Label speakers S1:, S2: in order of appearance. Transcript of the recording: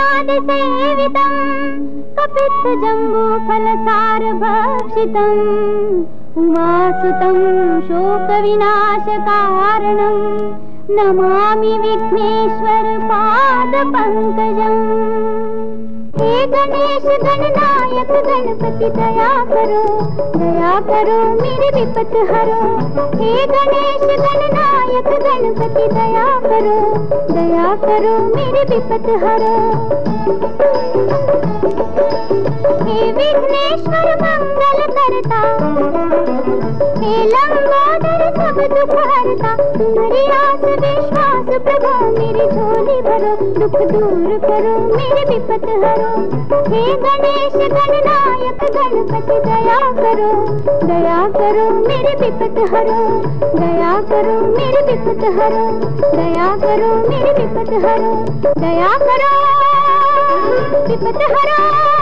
S1: पादसेवितं कपित्थजम्बूफलसारभक्षितम् उमासुतं शोकविनाशकारणं नमामि विघ्नेश्वर पादपङ्कजम् हे गणेश गणनायक गणपति, दया करो दया करो, मेरे विपत हरो। हे गणेश गणनायक गणपति, दया करो दया करो मेरे विपत हरो। हे विघ्नेश्वर मंगल करता। हे लंबोदर सब दुख हरता। तुम्हारी आस विश्वास प्रभु, मेरी झोली भरो। दुख दूर करो मेरे विपत हरो। हे गणेश गणनायक, गणपति दया करो। दया करो मेरे विपत हरो। करो मेरे विपत हरो दया करो मेरे विपत हरो दया करो विपत हरो।